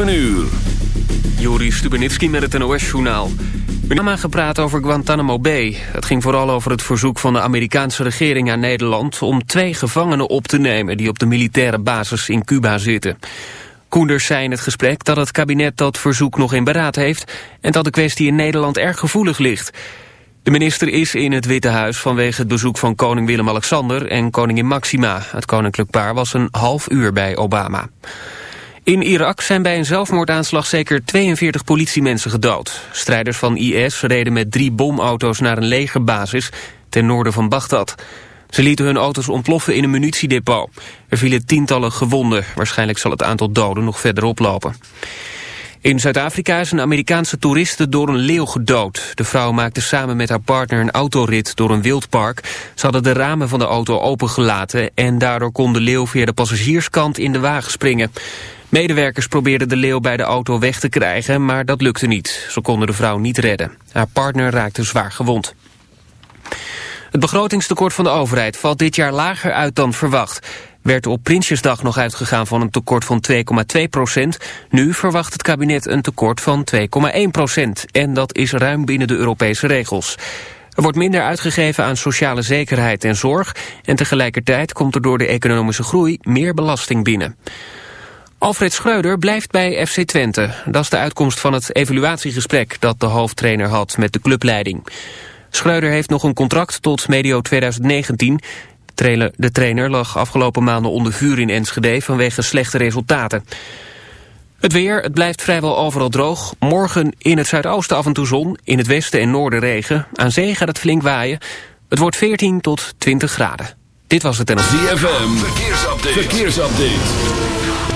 Een uur. Juri Stubenitski met het NOS-journaal. We gepraat over Guantanamo Bay. Het ging vooral over het verzoek van de Amerikaanse regering aan Nederland... om twee gevangenen op te nemen die op de militaire basis in Cuba zitten. Koenders zei in het gesprek dat het kabinet dat verzoek nog in beraad heeft... en dat de kwestie in Nederland erg gevoelig ligt. De minister is in het Witte Huis vanwege het bezoek van koning Willem-Alexander... en koningin Maxima. Het koninklijk paar was een half uur bij Obama. In Irak zijn bij een zelfmoordaanslag zeker 42 politiemensen gedood. Strijders van IS reden met drie bomauto's naar een legerbasis ten noorden van Bagdad. Ze lieten hun auto's ontploffen in een munitiedepot. Er vielen tientallen gewonden. Waarschijnlijk zal het aantal doden nog verder oplopen. In Zuid-Afrika is een Amerikaanse toeriste door een leeuw gedood. De vrouw maakte samen met haar partner een autorit door een wildpark. Ze hadden de ramen van de auto opengelaten... en daardoor kon de leeuw via de passagierskant in de wagen springen. Medewerkers probeerden de leeuw bij de auto weg te krijgen, maar dat lukte niet. Ze konden de vrouw niet redden. Haar partner raakte zwaar gewond. Het begrotingstekort van de overheid valt dit jaar lager uit dan verwacht. Werd op Prinsjesdag nog uitgegaan van een tekort van 2,2 procent. Nu verwacht het kabinet een tekort van 2,1 procent. En dat is ruim binnen de Europese regels. Er wordt minder uitgegeven aan sociale zekerheid en zorg... en tegelijkertijd komt er door de economische groei meer belasting binnen. Alfred Schreuder blijft bij FC Twente. Dat is de uitkomst van het evaluatiegesprek dat de hoofdtrainer had met de clubleiding. Schreuder heeft nog een contract tot medio 2019. De trainer lag afgelopen maanden onder vuur in Enschede vanwege slechte resultaten. Het weer, het blijft vrijwel overal droog. Morgen in het zuidoosten af en toe zon, in het westen en noorden regen. Aan zee gaat het flink waaien. Het wordt 14 tot 20 graden. Dit was het en ZFM, verkeersupdate. verkeersupdate.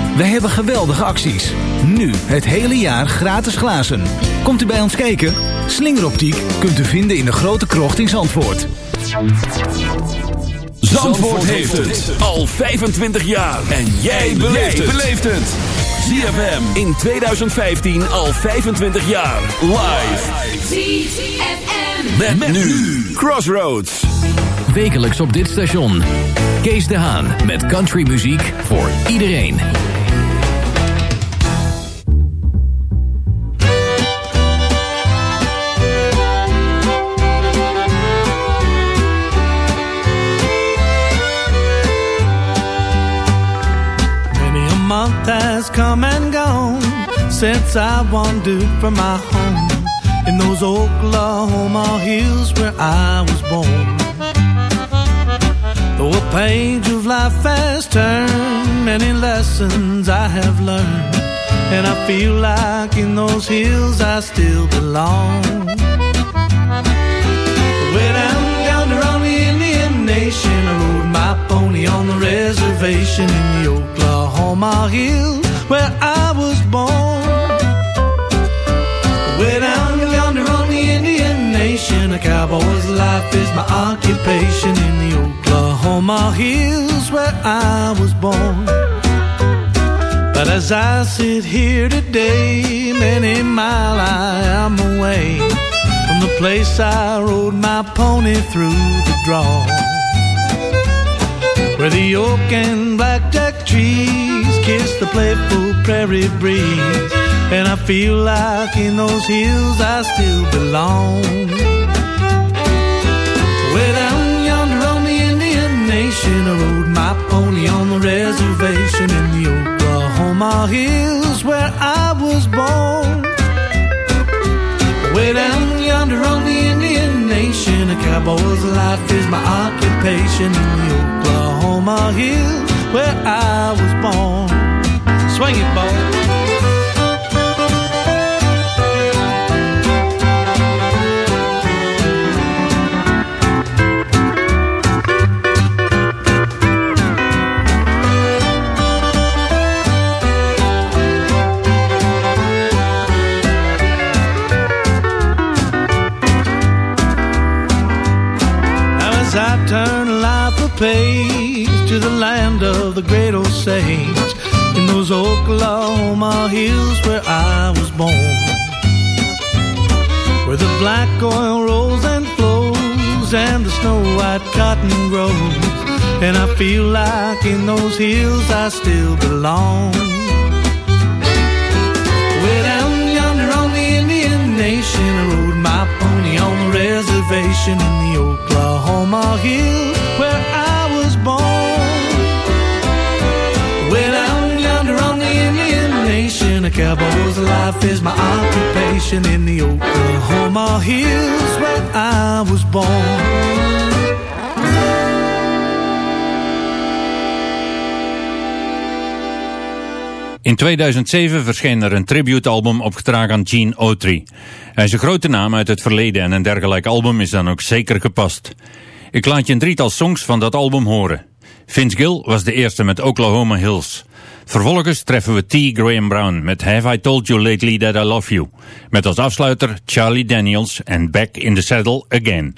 Wij hebben geweldige acties. Nu het hele jaar gratis glazen. Komt u bij ons kijken? Slingeroptiek kunt u vinden in de grote krocht in Zandvoort. Zandvoort heeft het al 25 jaar. En jij beleeft het. ZFM in 2015 al 25 jaar. Live. ZFM. Met, met nu Crossroads. Wekelijks op dit station. Kees de Haan met countrymuziek voor iedereen. Come and gone since I wandered from my home in those Oklahoma hills where I was born. Though a page of life has turned, many lessons I have learned, and I feel like in those hills I still belong. Way down yonder on the Indian Nation, I rode my pony on the reservation in the Oklahoma hills where I was born. Way down yonder on the Indian Nation, a cowboy's life is my occupation in the Oklahoma hills where I was born. But as I sit here today, many mile I am away from the place I rode my pony through the draw. Where the oak and blackjack trees kiss the playful prairie breeze. And I feel like in those hills I still belong. Way down yonder on the Indian Nation, I rode my pony on the reservation in the Oklahoma hills where I was born. Way down yonder on the Indian Nation, a cowboy's life is my occupation in the Oklahoma hills where I was born. Swing it, boy. And I feel like in those hills I still belong. Way down yonder on the Indian Nation, I rode my pony on the reservation in the Oklahoma hills where I was born. Way down yonder on the Indian Nation, a cowboy's life is my occupation in the Oklahoma hills where I was born. In 2007 verscheen er een tributealbum opgedragen aan Gene Autry. Hij is een grote naam uit het verleden en een dergelijk album is dan ook zeker gepast. Ik laat je een drietal songs van dat album horen. Vince Gill was de eerste met Oklahoma Hills. Vervolgens treffen we T. Graham Brown met Have I Told You Lately That I Love You. Met als afsluiter Charlie Daniels en Back in the Saddle Again.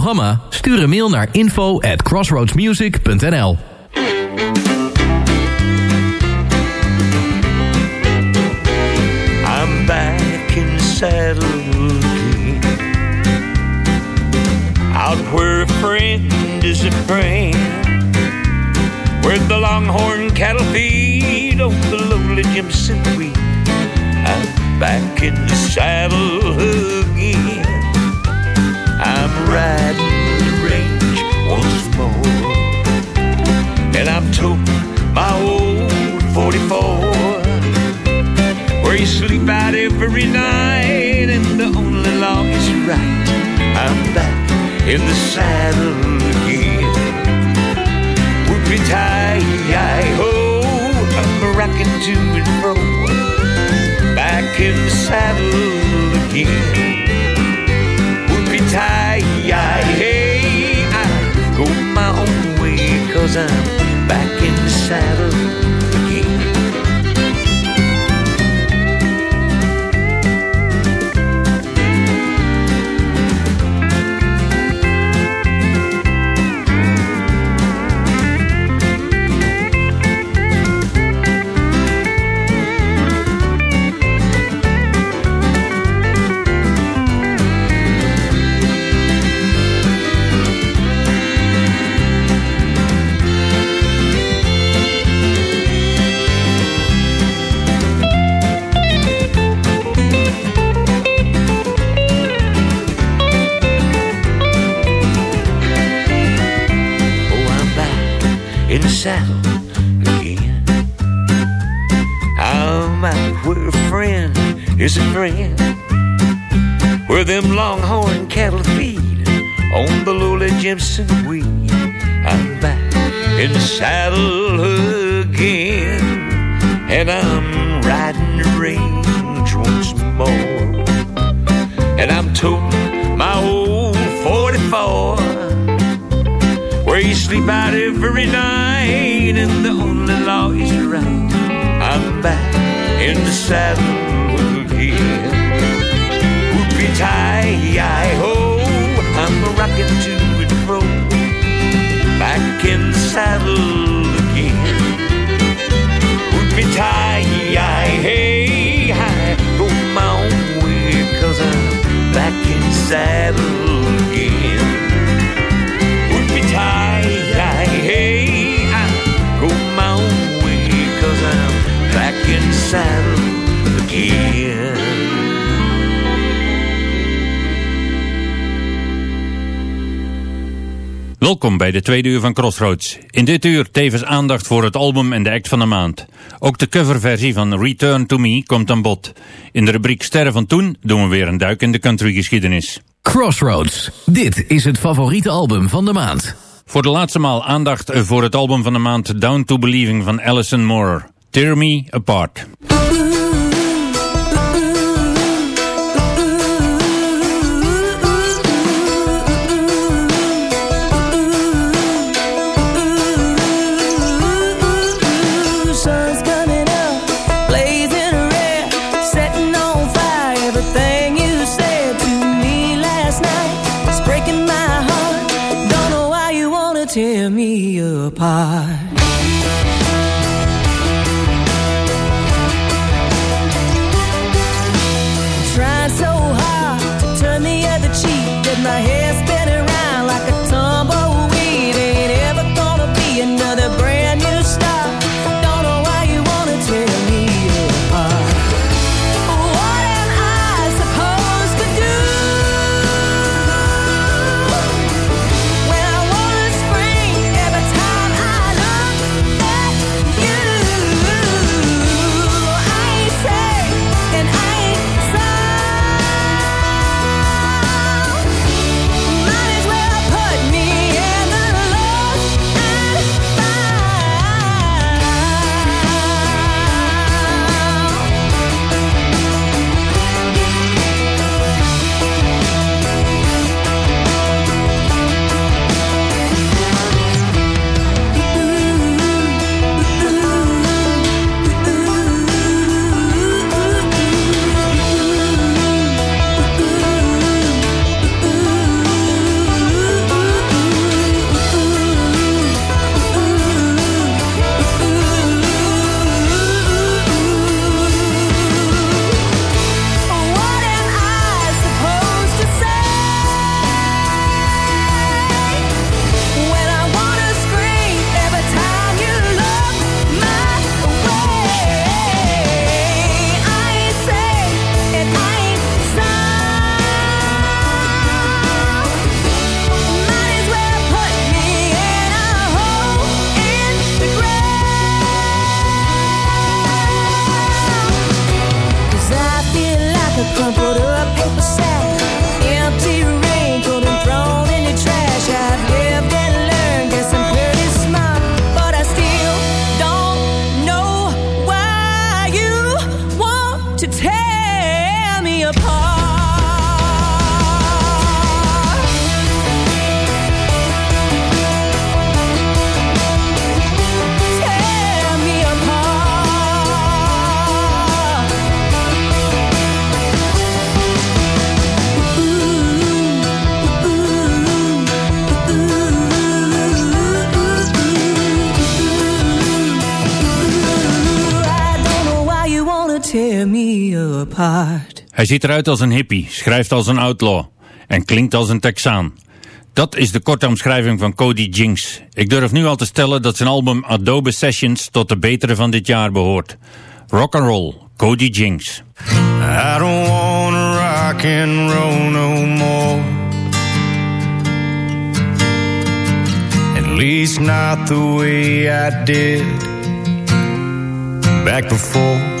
Programma? Stuur een mail naar info at crossroadsmusic.nl I'm back in the. Out where a friend is a friend. Where the longhorn cattle feed on the lowly Jimson wheat. I'm back in the saddle again. I'm riding And my old 44 where you sleep out every night and the only law is right. I'm back in the saddle again. Whoopie tie ho, I'm rocking to and fro. Back in the saddle again. Whoopie tie hey, I go my own way cause I'm back is a friend. Where them longhorn cattle feed on the lowly Jimson weed. I'm back in the saddle again. And I'm riding the range once more. And I'm toting my old 44 where you sleep out every night and the only law is right. I'm back in the saddle Whoopie tie I ho, I'm rocking to and fro. Back in saddle again. Whoopie tie hey, I go my own way cause I'm back in saddle again. Whoopie tie hey, I go my own way cause I'm back in saddle again. Welkom bij de tweede uur van Crossroads. In dit uur tevens aandacht voor het album en de act van de maand. Ook de coverversie van Return to Me komt aan bod. In de rubriek Sterren van Toen doen we weer een duik in de countrygeschiedenis. Crossroads. Dit is het favoriete album van de maand. Voor de laatste maal aandacht voor het album van de maand Down to Believing van Alison Moore. Tear Me Apart. Apart. Hij ziet eruit als een hippie, schrijft als een outlaw en klinkt als een Texaan. Dat is de korte omschrijving van Cody Jinks. Ik durf nu al te stellen dat zijn album Adobe Sessions tot de betere van dit jaar behoort. Rock and roll, Cody Jinks. I don't wanna rock and roll no more. At least not the way I did back before.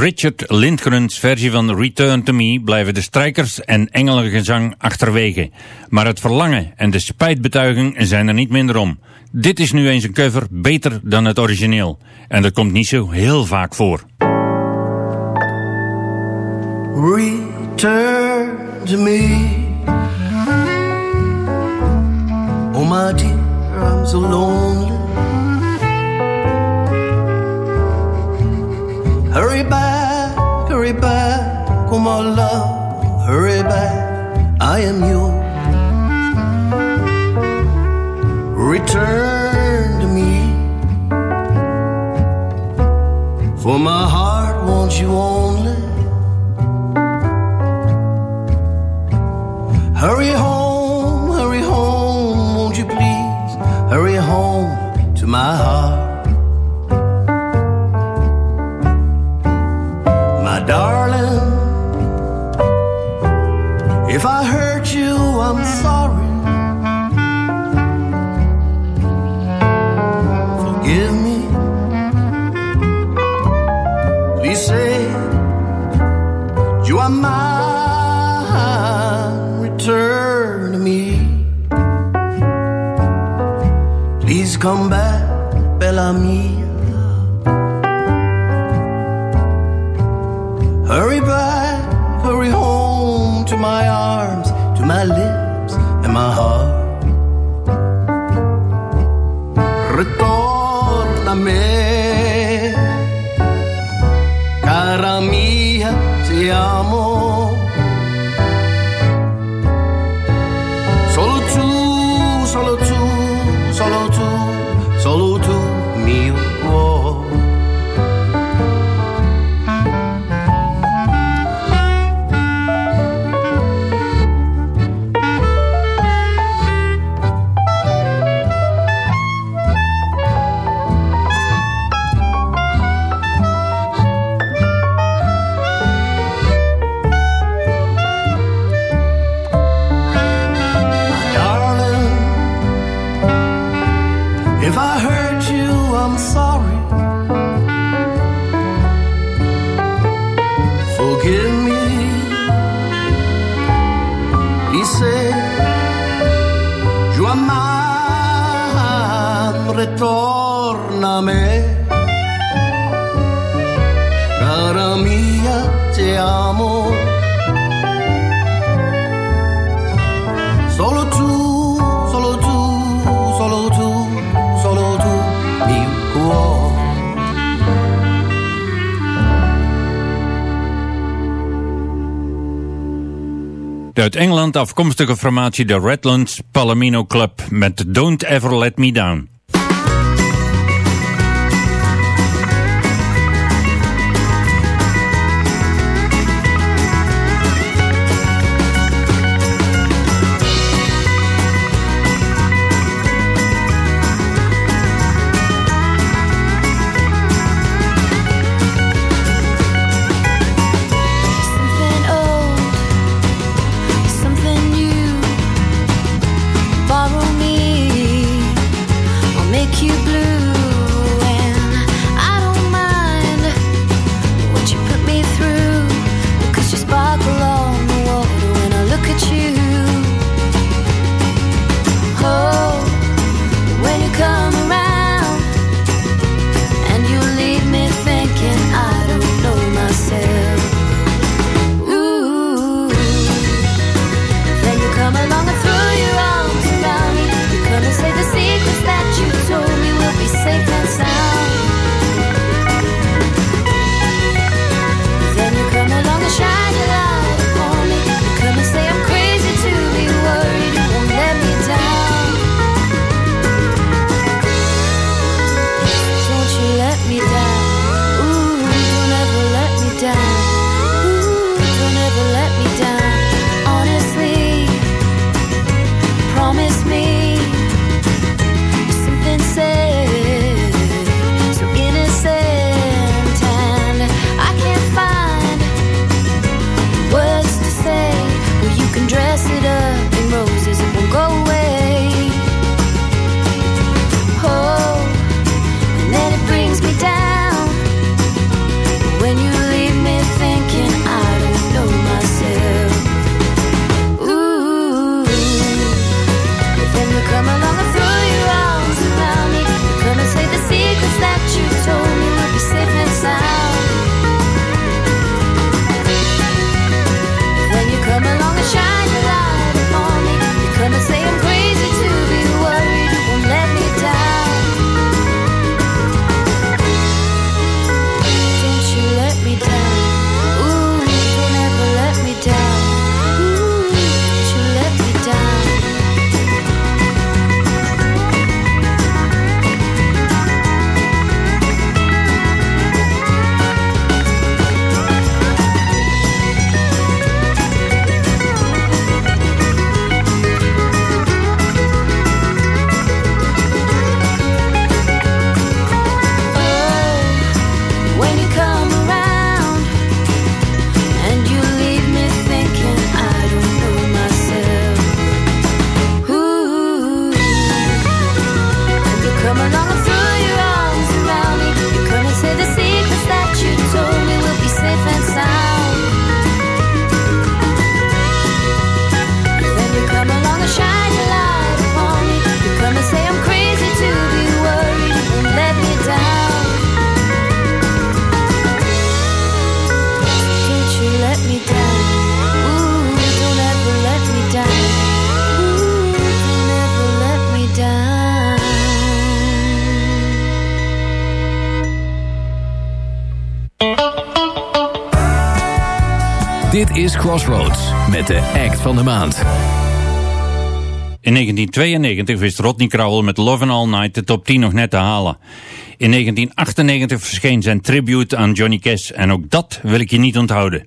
Richard Lindgren's versie van Return to Me blijven de strijkers en engelengezang achterwege. Maar het verlangen en de spijtbetuiging zijn er niet minder om. Dit is nu eens een cover beter dan het origineel. En dat komt niet zo heel vaak voor. Return to me. Oh my I'm so lonely. Hurry back, hurry back, oh my love, hurry back, I am yours. Return to me, for my heart wants you only. Hurry home, hurry home, won't you please? Hurry home to my heart. Darling, if I hurt you, I'm sorry. Forgive me. Please say you are mine. Return to me. Please come back, Bella mia, ti amo. Solo tu, solo tu, solo tu, solo tu, cuore. De uit Engeland afkomstige formatie de Redlands Palomino Club met Don't Ever Let Me Down. is Crossroads met de act van de maand. In 1992 wist Rodney Crowell met Love and All Night de top 10 nog net te halen. In 1998 verscheen zijn tribute aan Johnny Cash en ook dat wil ik je niet onthouden.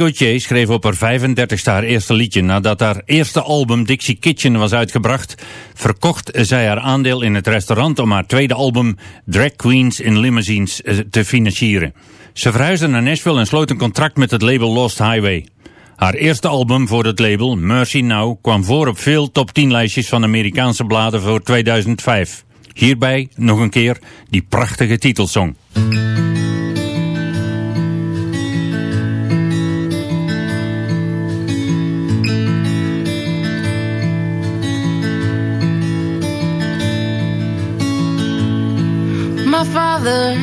Gauthier schreef op haar 35ste haar eerste liedje. Nadat haar eerste album Dixie Kitchen was uitgebracht, verkocht zij haar aandeel in het restaurant om haar tweede album Drag Queens in Limousines eh, te financieren. Ze verhuisde naar Nashville en sloot een contract met het label Lost Highway. Haar eerste album voor het label, Mercy Now, kwam voor op veel top 10 lijstjes van Amerikaanse bladen voor 2005. Hierbij nog een keer die prachtige titelsong. Father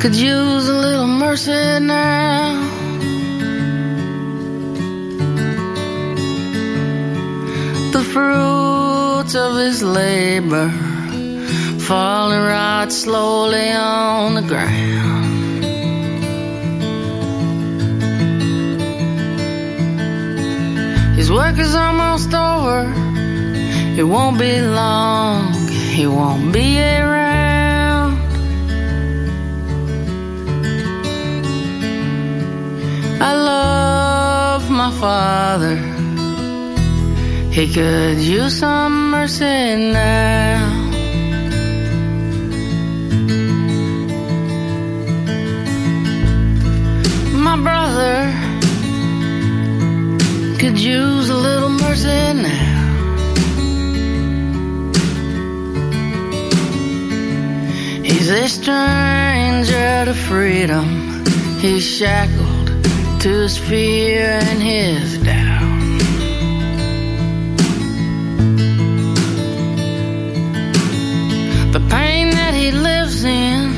could use a little mercy now. The fruits of his labor falling right slowly on the ground. His work is almost over. It won't be long. He won't be around. I love my father. He could use some mercy now. My brother could use a little mercy now. He's a stranger to freedom. He's shackled to his fear and his doubt. The pain that he lives in,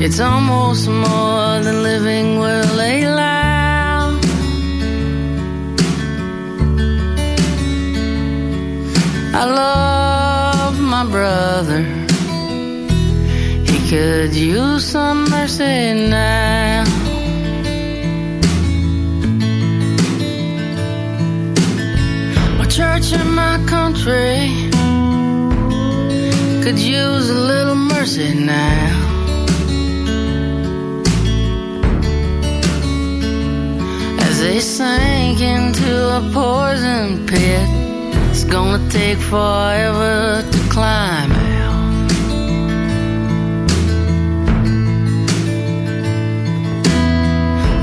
it's almost more than living will allow. I love my brother. He could use some mercy now. My my country could use a little mercy now. As they sank into a poison pit, it's gonna take forever to climb out.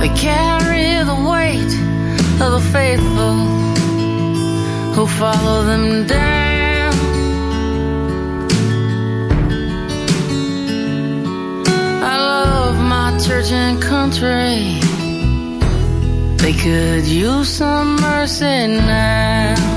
They carry the weight of the faithful who follow them down. I love my church and country. They could use some mercy now.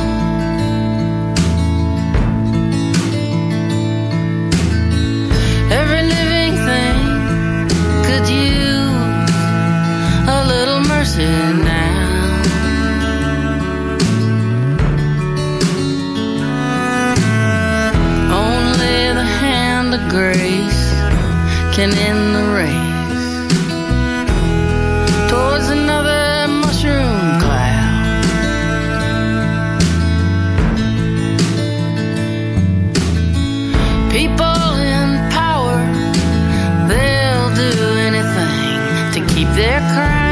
Can end the race towards another mushroom cloud. People in power, they'll do anything to keep their crown.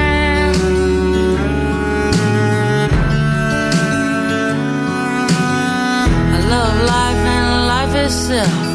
I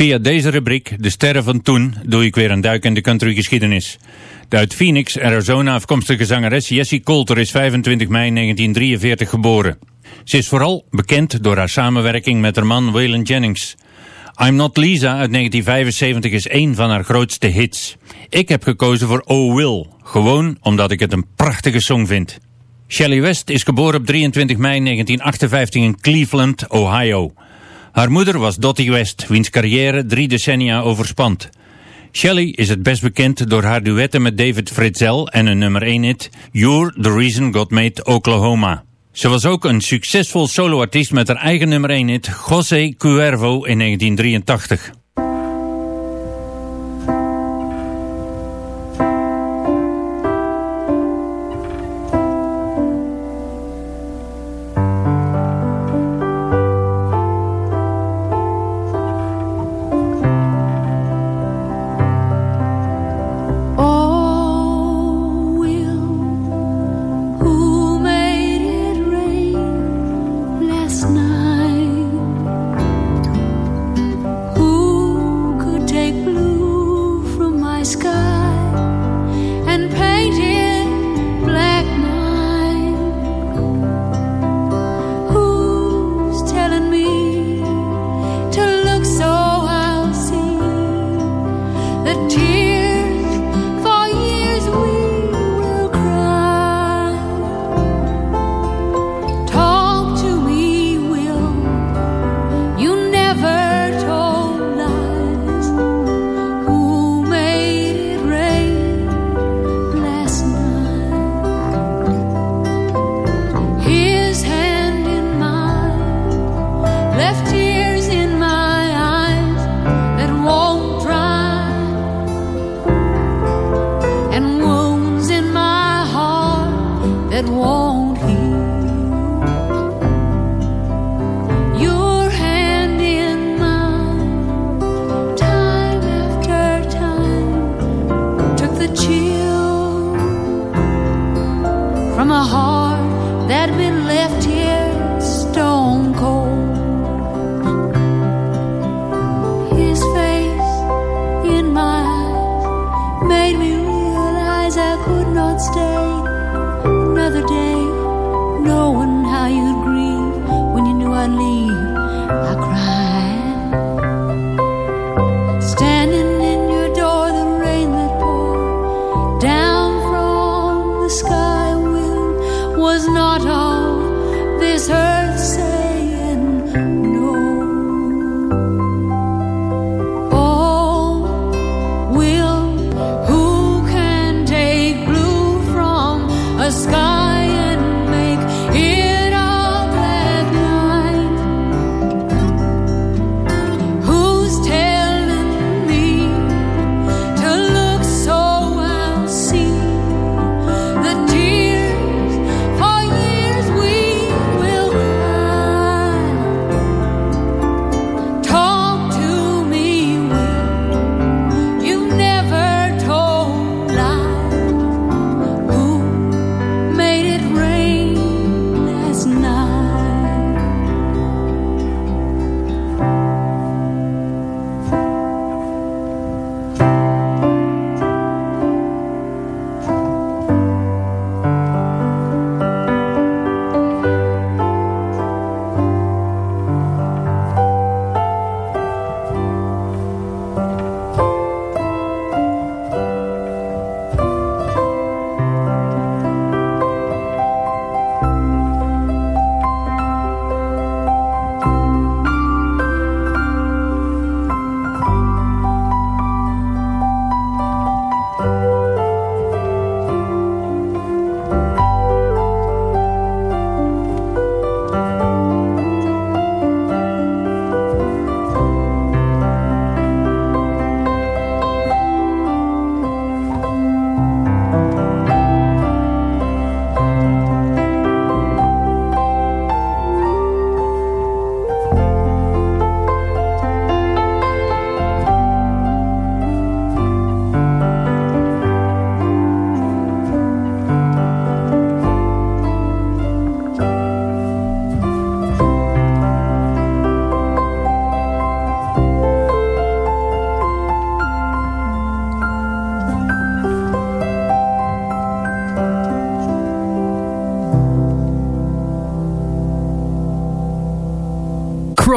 Via deze rubriek, De Sterren van Toen, doe ik weer een duik in de countrygeschiedenis. De uit Phoenix, Arizona afkomstige zangeres Jessie Coulter is 25 mei 1943 geboren. Ze is vooral bekend door haar samenwerking met haar man Waylon Jennings. I'm Not Lisa uit 1975 is één van haar grootste hits. Ik heb gekozen voor Oh Will, gewoon omdat ik het een prachtige song vind. Shelley West is geboren op 23 mei 1958 in Cleveland, Ohio. Haar moeder was Dottie West, wiens carrière drie decennia overspant. Shelley is het best bekend door haar duetten met David Fritzel en een nummer 1 hit You're the Reason God Made Oklahoma. Ze was ook een succesvol soloartiest met haar eigen nummer 1 hit José Cuervo in 1983.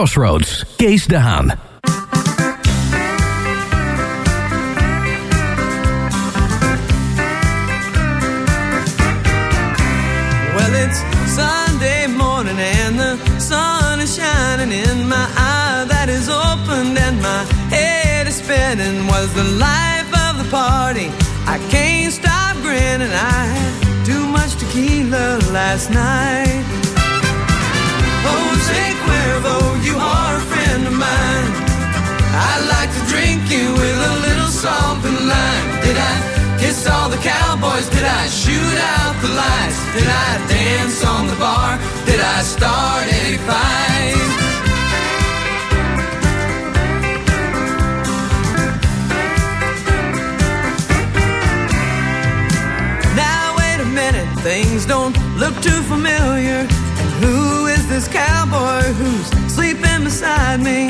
Crossroads, Kees de Haan. Well, it's Sunday morning and the sun is shining in my eye that is opened and my head is spinning. Was the life of the party? I can't stop grinning. I had too much tequila last night. Jose Cuervo, you are a friend of mine. I'd like to drink you with a little salt and lime. Did I kiss all the cowboys? Did I shoot out the lights? Did I dance on the bar? Did I start any fight? Now wait a minute, things don't look too familiar. This cowboy who's sleeping beside me?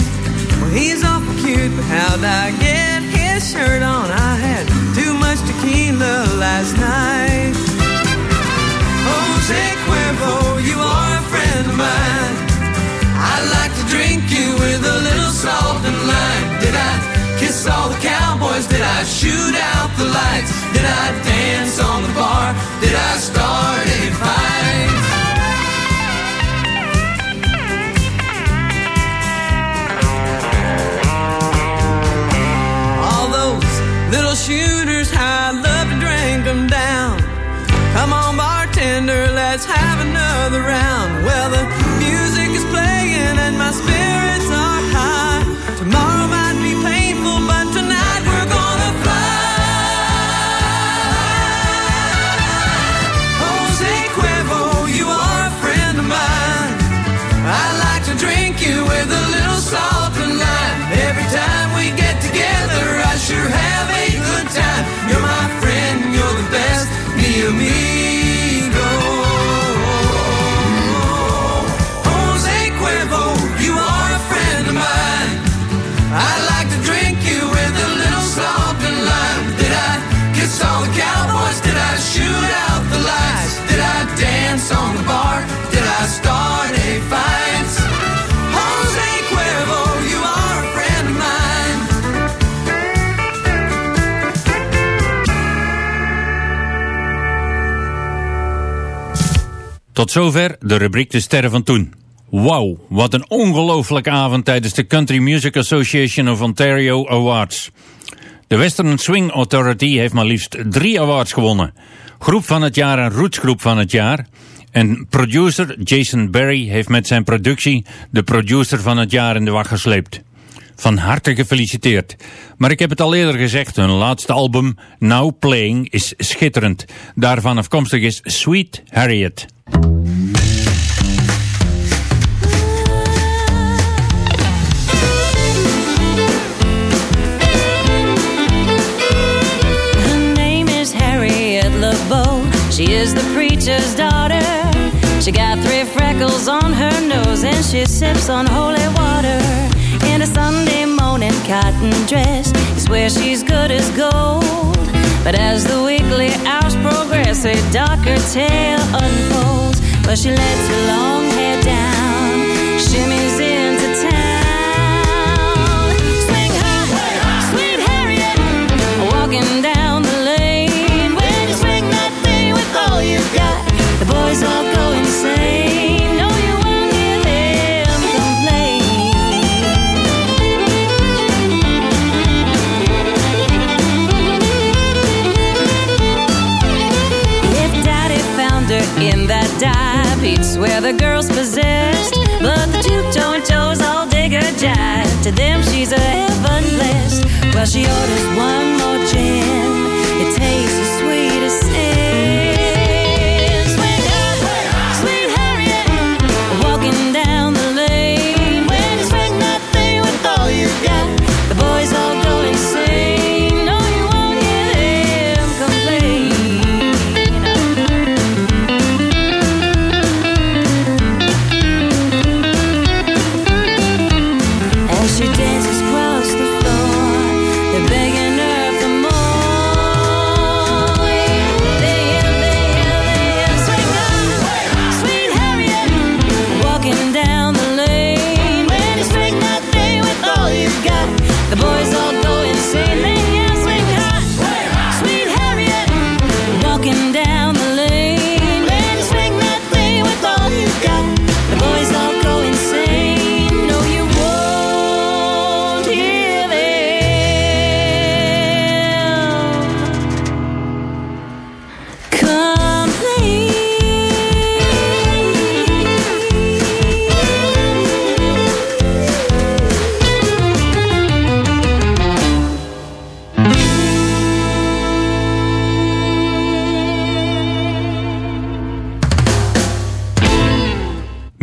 Well, he's awful cute, but how'd I get his shirt on? I had too much tequila last night. Oh, Jose Cuervo, you are a friend of mine. I'd like to drink you with a little salt and lime. Did I kiss all the cowboys? Did I shoot out the lights? Did I dance on the bar? Did I start a fight? Shooters, I love to drink them down. Come on, bartender, let's have another round. Tot zover de rubriek De Sterren van Toen. Wauw, wat een ongelofelijke avond tijdens de Country Music Association of Ontario Awards. De Western Swing Authority heeft maar liefst drie awards gewonnen. Groep van het jaar en rootsgroep van het jaar. En producer Jason Barry heeft met zijn productie de producer van het jaar in de wacht gesleept. Van harte gefeliciteerd. Maar ik heb het al eerder gezegd, hun laatste album Now Playing is schitterend. Daarvan afkomstig is Sweet Harriet. Her name is Harriet LeBeau. She is the preacher's daughter. She got three freckles on her nose and she sips on holy water. In a Sunday morning cotton dress is where she's good as gold. But as the weekly hours progress, a darker tale unfolds. But she lets her long hair down, shimmies into town. Swing high, sweet Harriet, walking down the lane. When you swing that thing with all you've got, the boys all Well, she orders one more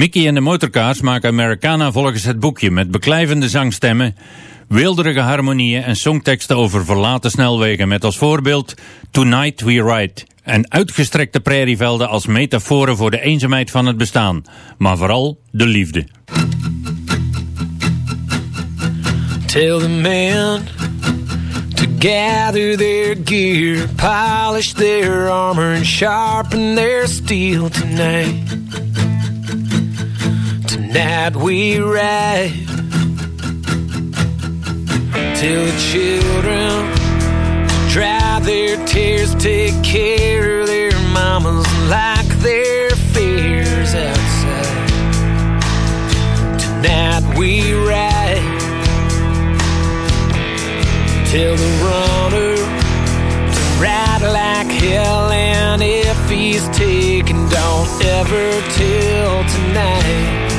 Mickey en de Motorcars maken Americana volgens het boekje met beklijvende zangstemmen, wilderige harmonieën en songteksten over verlaten snelwegen met als voorbeeld Tonight We Ride en uitgestrekte prairievelden als metaforen voor de eenzaamheid van het bestaan, maar vooral de liefde. Tell the men to gather their gear, polish their armor, and sharpen their steel tonight. Tonight we ride. till the children dry their tears, take care of their mamas, like their fears outside. Tonight we ride. till the runner to ride like hell, and if he's taken, don't ever tell tonight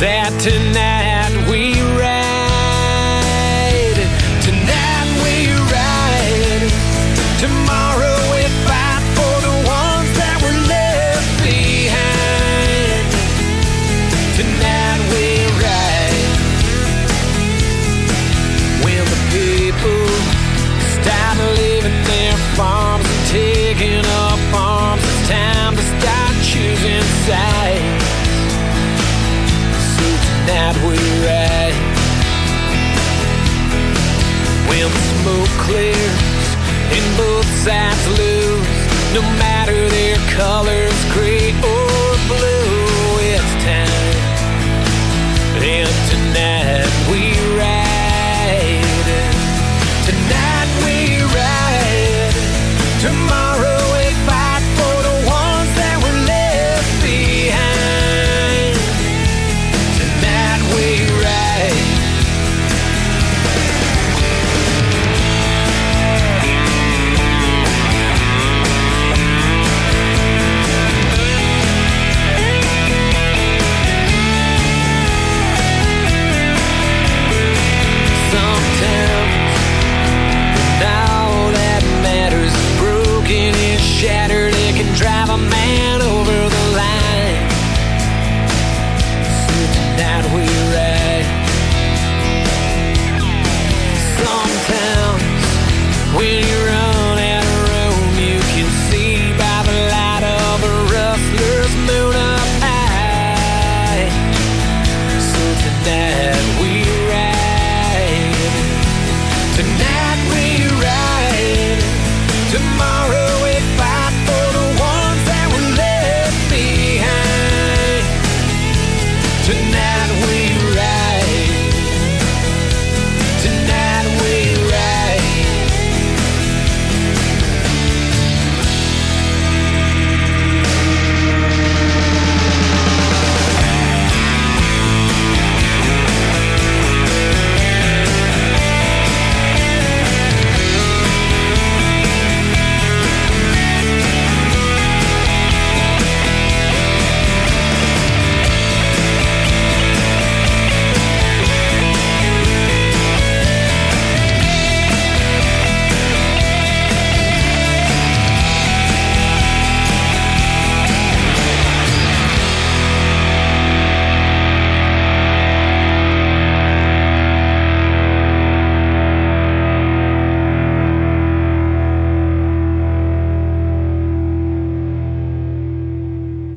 that tonight we When the smoke clears and both sides lose, no matter their colors,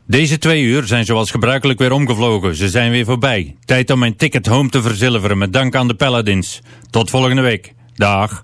Deze twee uur zijn zoals gebruikelijk weer omgevlogen. Ze zijn weer voorbij. Tijd om mijn ticket home te verzilveren met dank aan de Paladins. Tot volgende week. Dag.